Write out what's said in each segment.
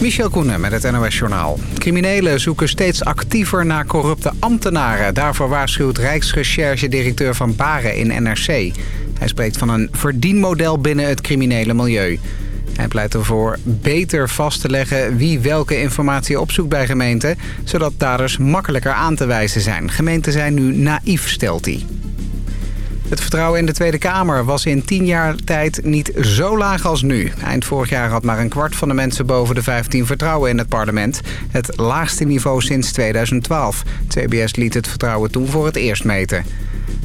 Michel Koenen met het NOS-journaal. Criminelen zoeken steeds actiever naar corrupte ambtenaren. Daarvoor waarschuwt Rijksrecherche-directeur Van Baren in NRC. Hij spreekt van een verdienmodel binnen het criminele milieu. Hij pleit ervoor beter vast te leggen wie welke informatie opzoekt bij gemeenten... zodat daders makkelijker aan te wijzen zijn. Gemeenten zijn nu naïef, stelt hij. Het vertrouwen in de Tweede Kamer was in tien jaar tijd niet zo laag als nu. Eind vorig jaar had maar een kwart van de mensen boven de 15 vertrouwen in het parlement. Het laagste niveau sinds 2012. CBS liet het vertrouwen toen voor het eerst meten.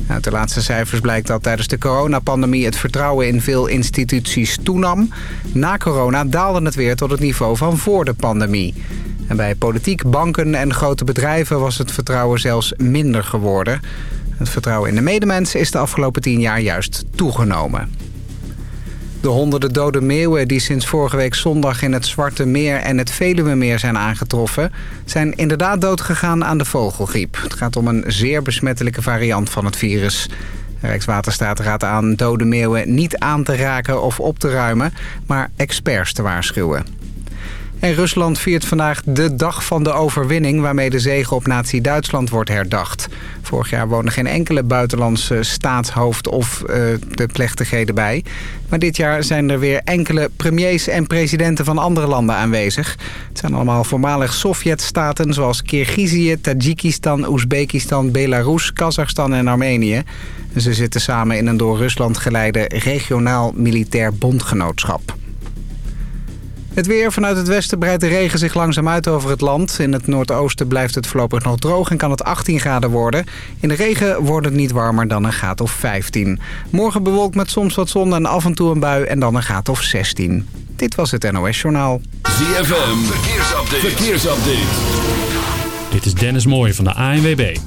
Uit de laatste cijfers blijkt dat tijdens de coronapandemie het vertrouwen in veel instituties toenam. Na corona daalde het weer tot het niveau van voor de pandemie. En bij politiek, banken en grote bedrijven was het vertrouwen zelfs minder geworden. Het vertrouwen in de medemens is de afgelopen tien jaar juist toegenomen. De honderden dode meeuwen die sinds vorige week zondag in het Zwarte Meer en het Veluwemeer zijn aangetroffen... zijn inderdaad doodgegaan aan de vogelgriep. Het gaat om een zeer besmettelijke variant van het virus. Rijkswaterstaat raadt aan dode meeuwen niet aan te raken of op te ruimen... maar experts te waarschuwen. En Rusland viert vandaag de dag van de overwinning... waarmee de zege op nazi-Duitsland wordt herdacht. Vorig jaar woonde geen enkele buitenlandse staatshoofd of uh, de plechtigheden bij. Maar dit jaar zijn er weer enkele premiers en presidenten van andere landen aanwezig. Het zijn allemaal voormalig Sovjet-staten zoals Kirgizië, Tajikistan, Oezbekistan, Belarus, Kazachstan en Armenië. Ze zitten samen in een door Rusland geleide regionaal militair bondgenootschap. Het weer vanuit het westen breidt de regen zich langzaam uit over het land. In het noordoosten blijft het voorlopig nog droog en kan het 18 graden worden. In de regen wordt het niet warmer dan een graad of 15. Morgen bewolkt met soms wat zon en af en toe een bui en dan een graad of 16. Dit was het NOS Journaal. ZFM, verkeersupdate. verkeersupdate. Dit is Dennis Mooij van de ANWB.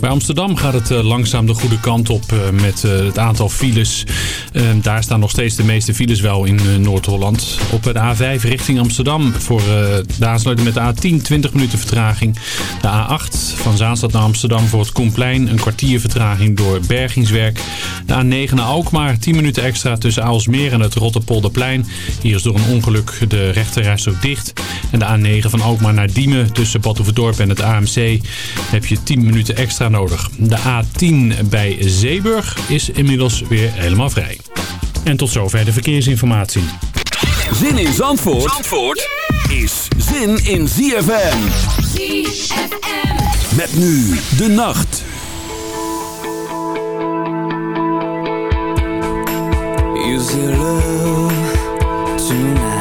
Bij Amsterdam gaat het eh, langzaam de goede kant op eh, met eh, het aantal files. Ehm, daar staan nog steeds de meeste files wel in Noord-Holland. Op de A5 richting Amsterdam voor de aansluiting met de A10 20 minuten vertraging. De A8 van Zaanstad naar Amsterdam voor het Koenplein een kwartier vertraging door bergingswerk. De A9 naar Alkmaar 10 minuten extra tussen Aalsmeer en het Rotterpolderplein. Hier is door een ongeluk de rechterreis ook dicht. En de A9 van Alkmaar naar Diemen tussen Badhoevedorp en het AMC heb je 10 minuten extra nodig. De A10 bij Zeeburg is inmiddels weer helemaal vrij. En tot zover de verkeersinformatie. Zin in Zandvoort, Zandvoort is zin in ZFM. ZFM. Met nu de nacht. Is it love tonight?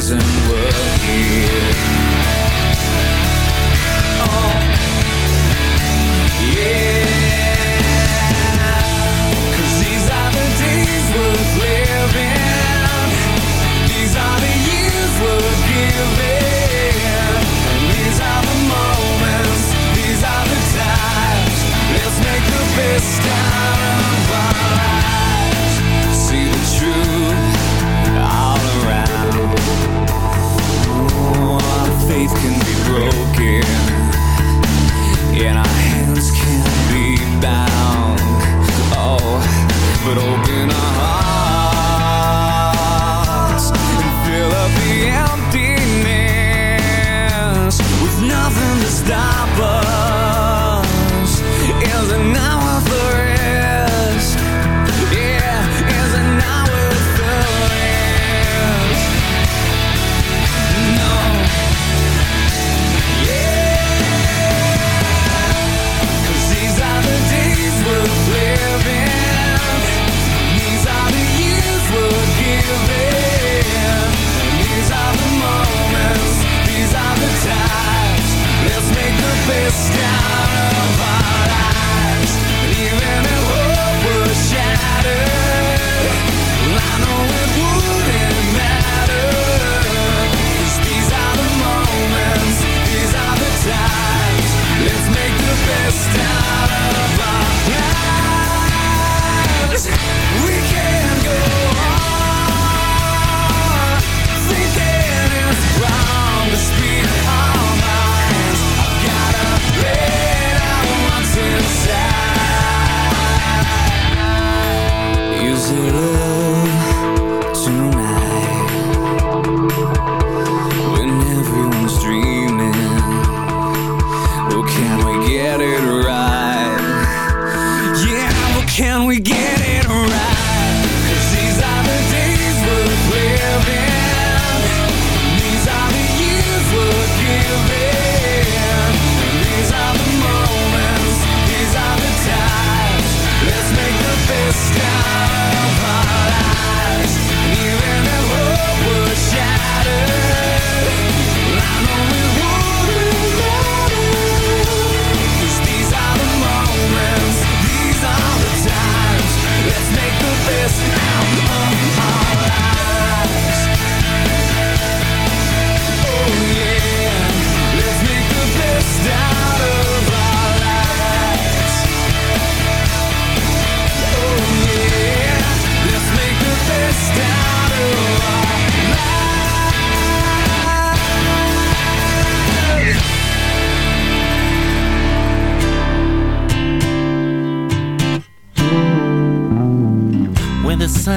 Reason we get it right.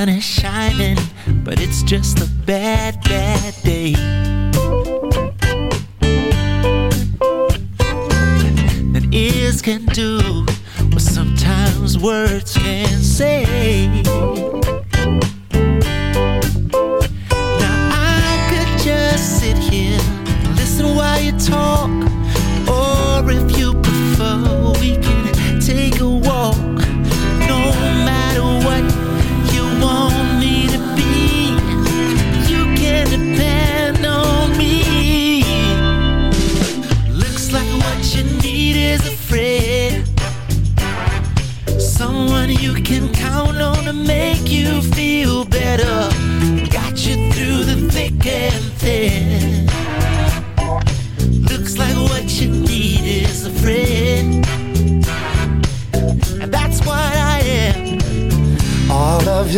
vanish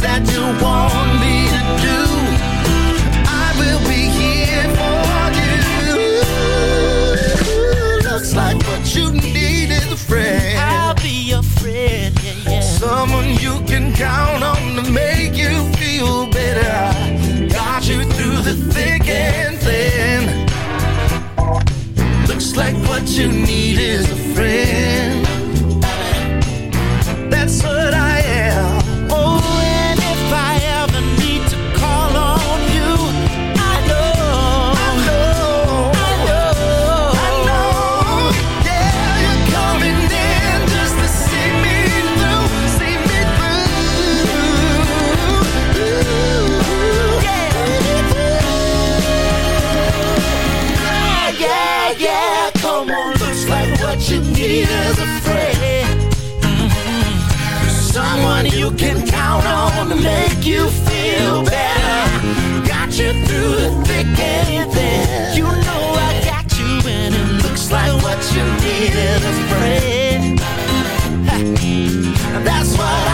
that you want me to do, I will be here for you. Looks like what you need is a friend. I'll be your friend, yeah, yeah. Someone you can count on to make you feel better. Got you through the thick and thin. Looks like what you need is a friend. Make you feel better. Got you through the thick and thin. You know I got you, and it looks like what you need is a friend. That's what I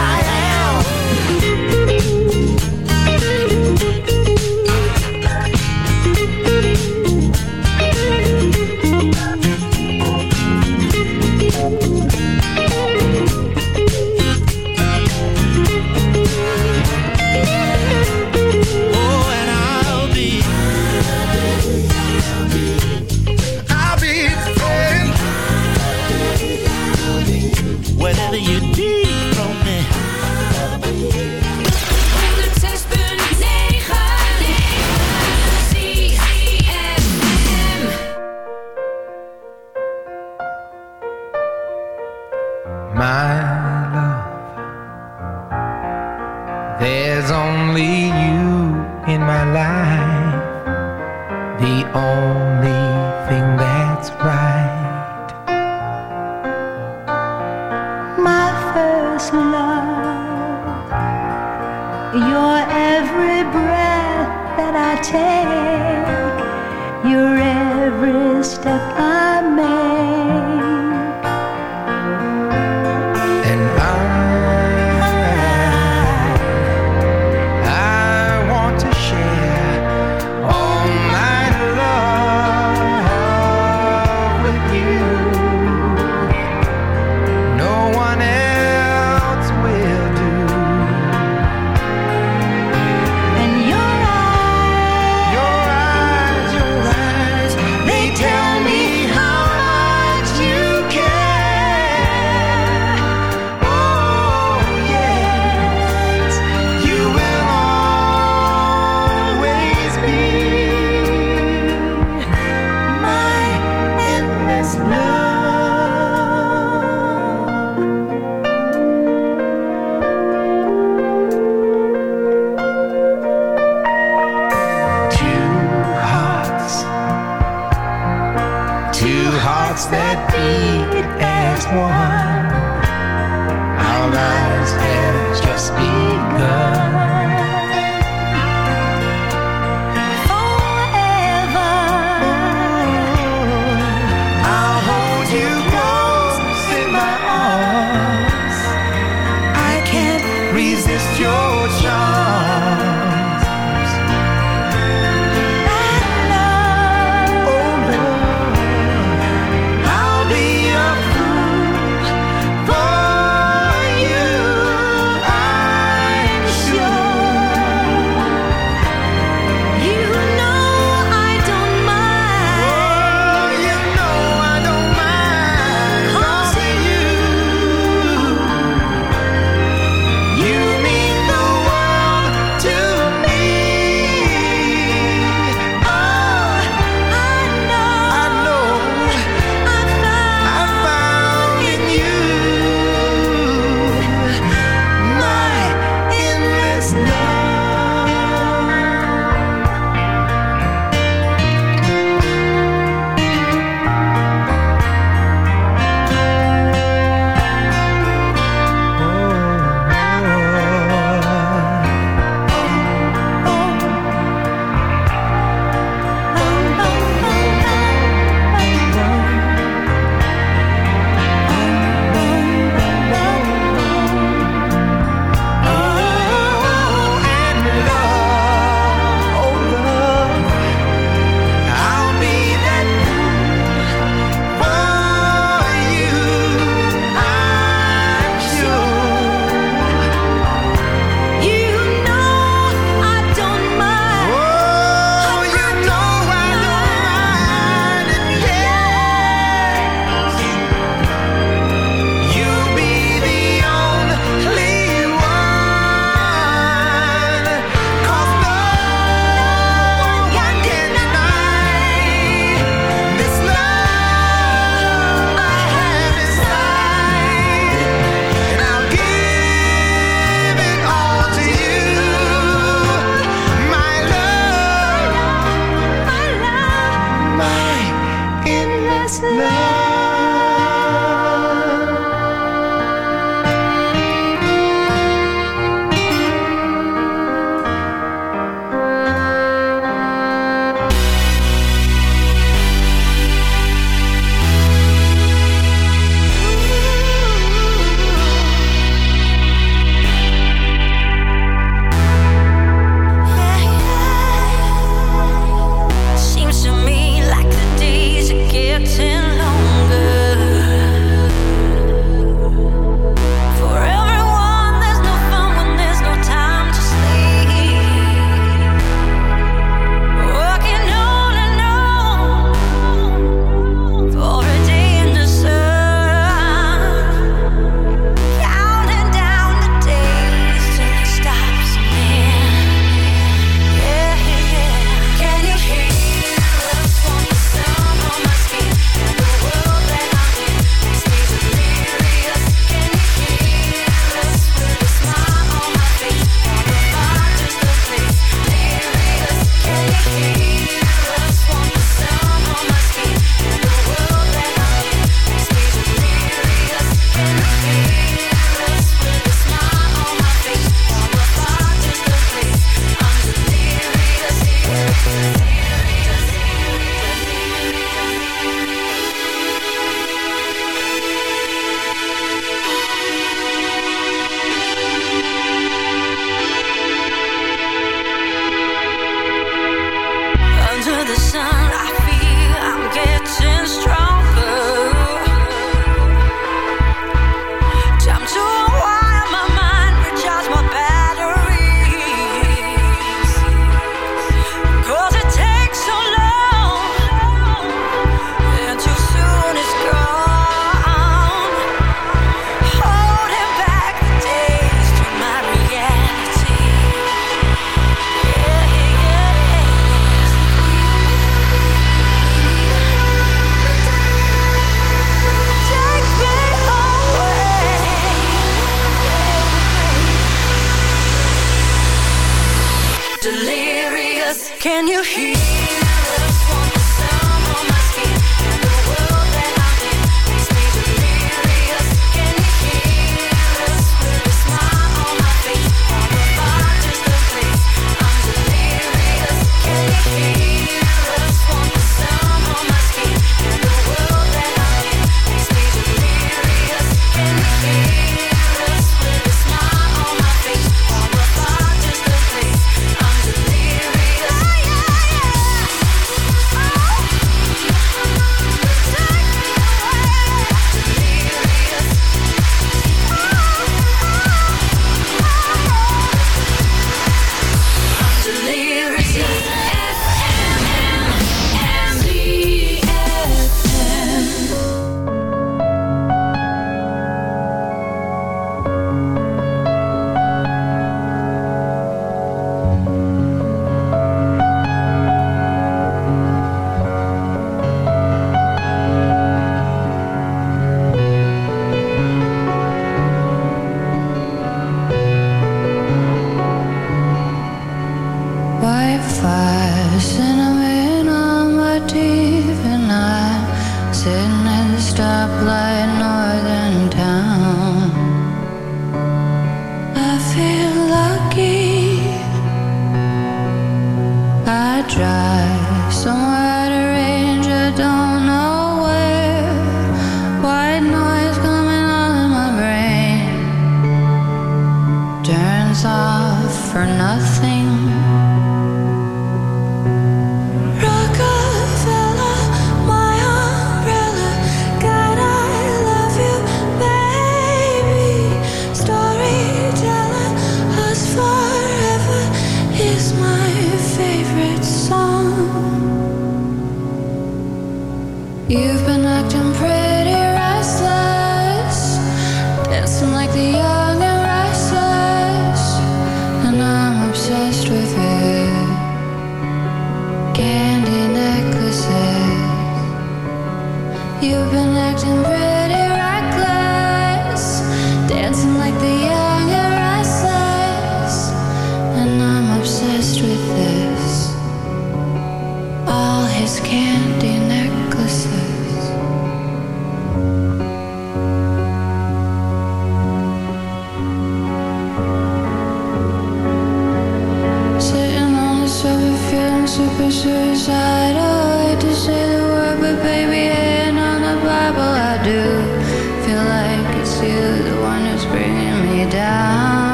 You've been acting pretty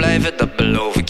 blijven, dat beloof ik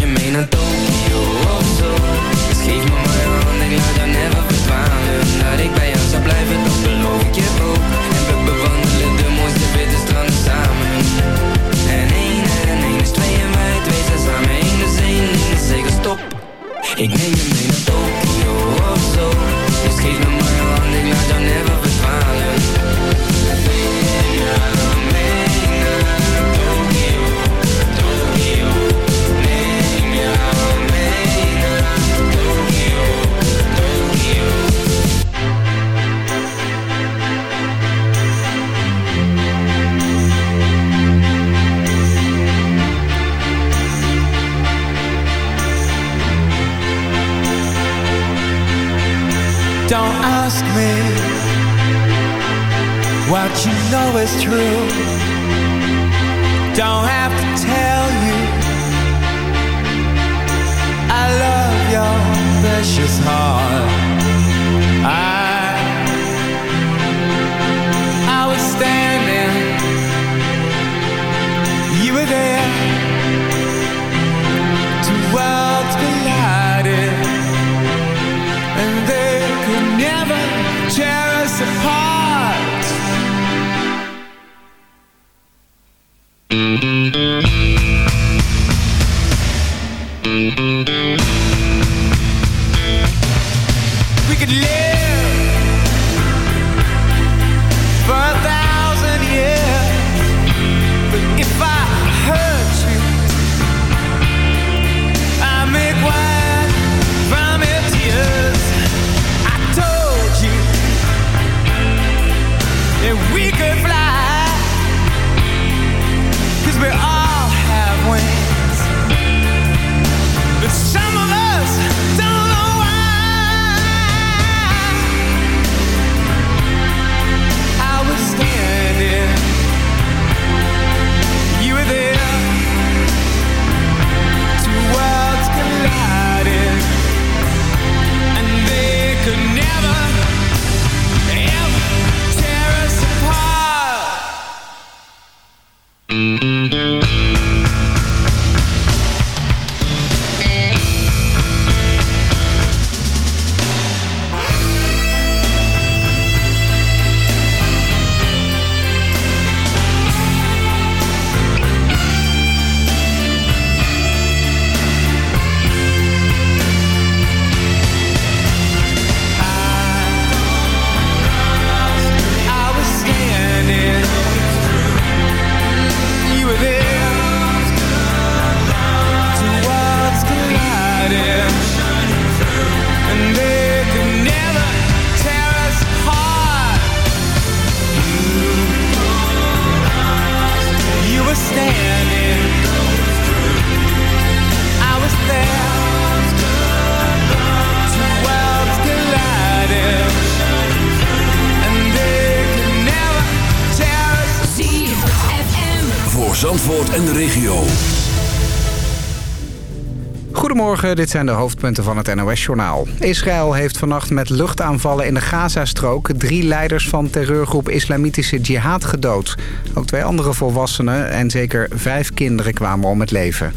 Goedemorgen, dit zijn de hoofdpunten van het NOS-journaal. Israël heeft vannacht met luchtaanvallen in de Gazastrook... drie leiders van terreurgroep Islamitische Jihad gedood. Ook twee andere volwassenen en zeker vijf kinderen kwamen om het leven.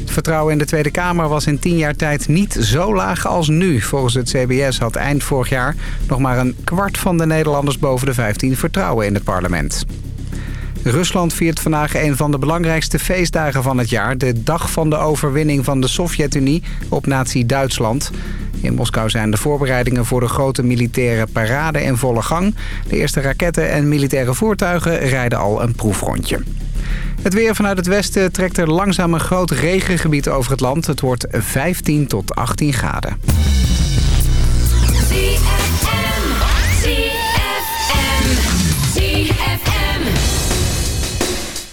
Het vertrouwen in de Tweede Kamer was in tien jaar tijd niet zo laag als nu. Volgens het CBS had eind vorig jaar nog maar een kwart van de Nederlanders boven de 15 vertrouwen in het parlement. Rusland viert vandaag een van de belangrijkste feestdagen van het jaar. De dag van de overwinning van de Sovjet-Unie op nazi-Duitsland. In Moskou zijn de voorbereidingen voor de grote militaire parade in volle gang. De eerste raketten en militaire voertuigen rijden al een proefrondje. Het weer vanuit het westen trekt er langzaam een groot regengebied over het land. Het wordt 15 tot 18 graden.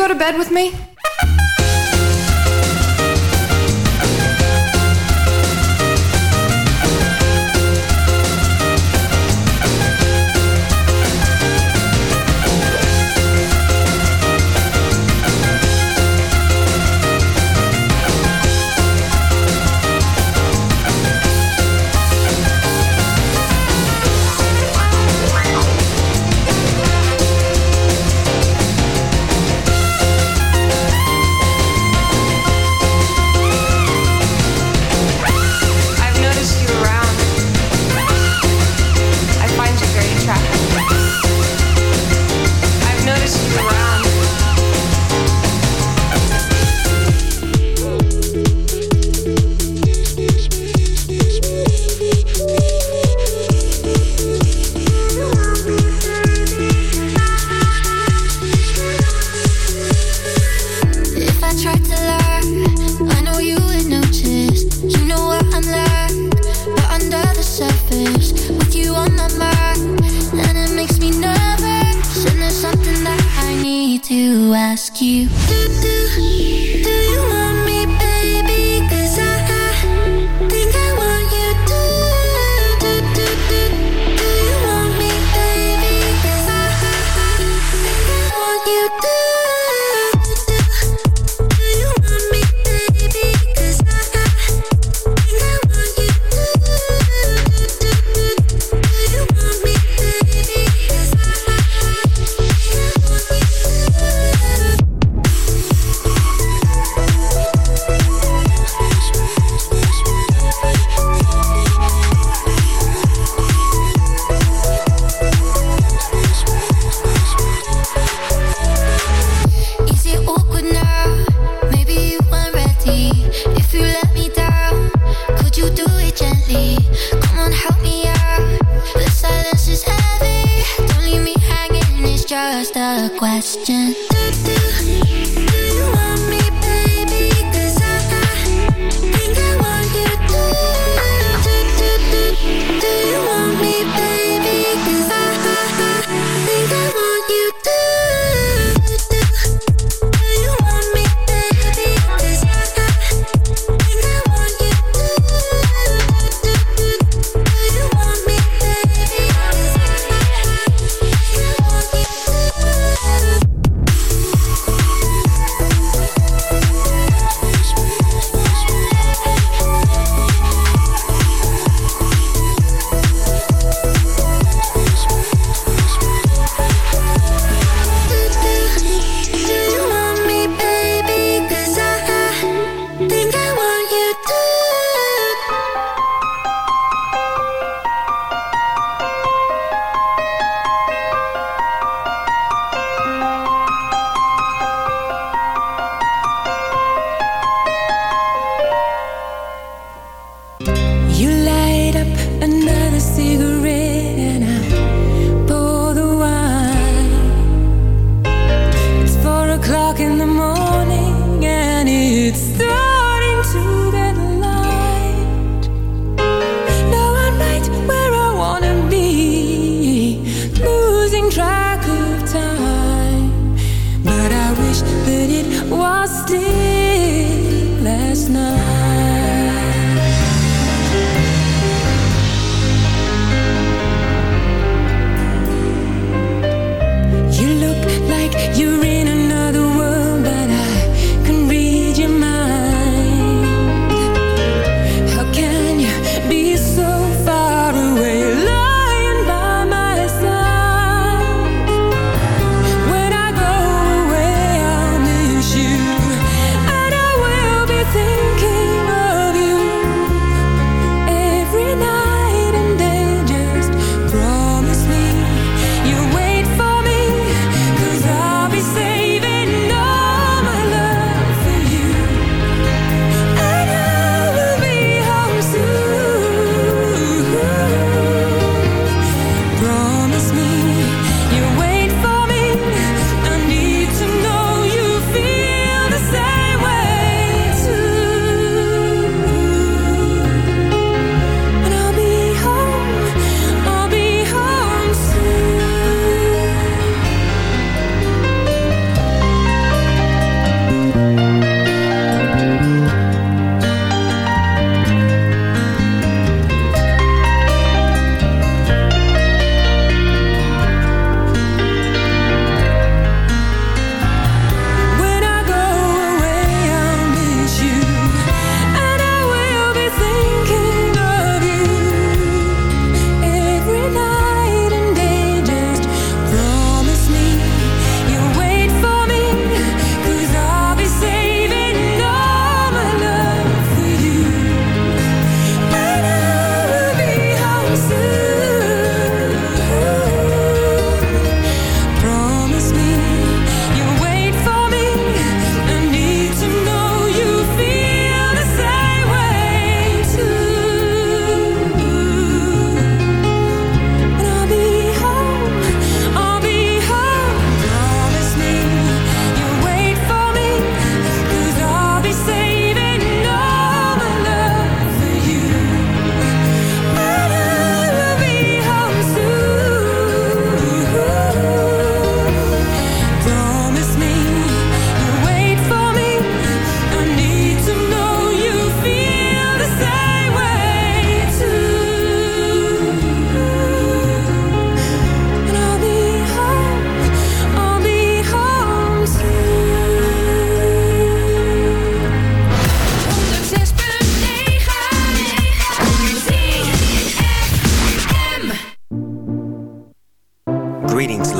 go to bed with me?